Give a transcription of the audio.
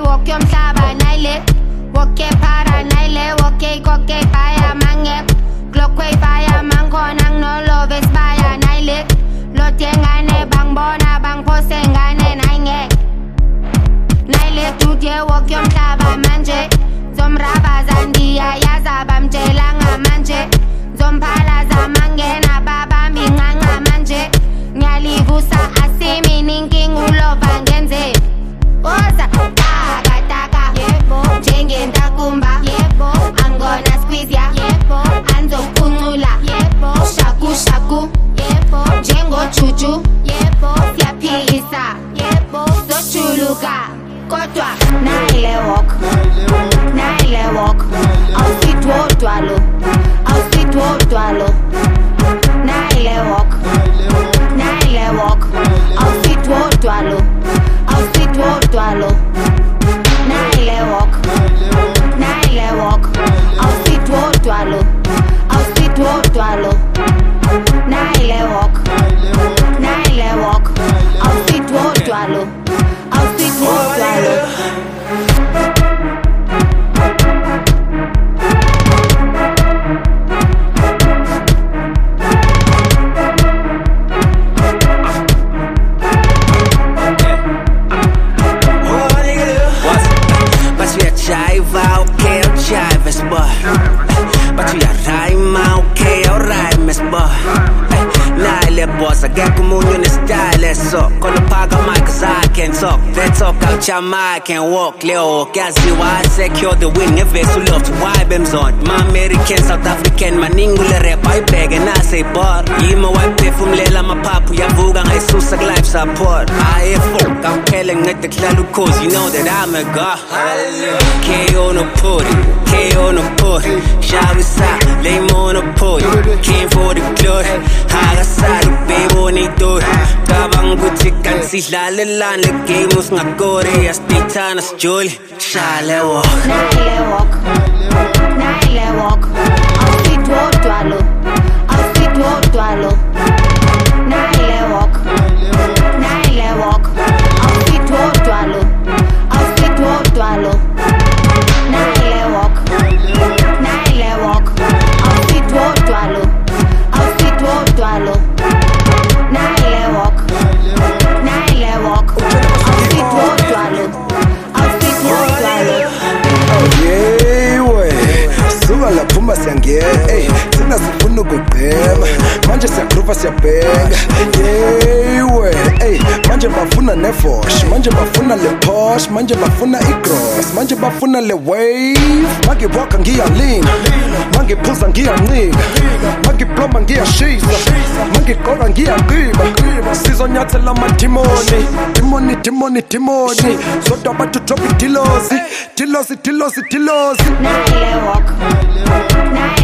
오케이 워겸 사바 나일렛 워케 파라 나일렛 워케이 거케 바야 망해 글로케이 바야 망코낭 놀로 베스 바야 나일렛 로땡안에 방보나 방포생안에 나잉해 나일렛 두디에 워겸 사바 만제 좀 라바 잔디야 야사 밤제 랑아 만제 좀 팔아 자망해 ni style so. Kono paga mic cause I can talk. They talk out your mic can walk. Leo, kazi wa secure the win. Ngefe su love to vibe em on. My American, South African, maningule rap. I beg and I say bar. You Yima wipe from lela mapapu. Yavuga ngaisusa life support. I folk, I'm the klalu cause you know that I'm a god. KO no puri, KO no. Shawi sa, lay mo no puri. Came for the glory. Haga sa, bebo ni do. Kabang gucci kan si lalalan. Le game kore. Astita nas joli. Shale walk. Nayile walk Nayile walk sifuna ukugqema manje siyagruva siyabhenga yewe ey manje bafuna nefosh manje bafuna le posh manje bafuna igross manje bafuna le wave. Mangiwalka ngiyalinga mangiphuza ngiyancika mangibloma ngiyashisa mangigqoka ngiyaqiba sizonyathela amadimoni dimoni dimoni dimoni. Zodwa abantu drop idilosi dilosi dilosi dilosi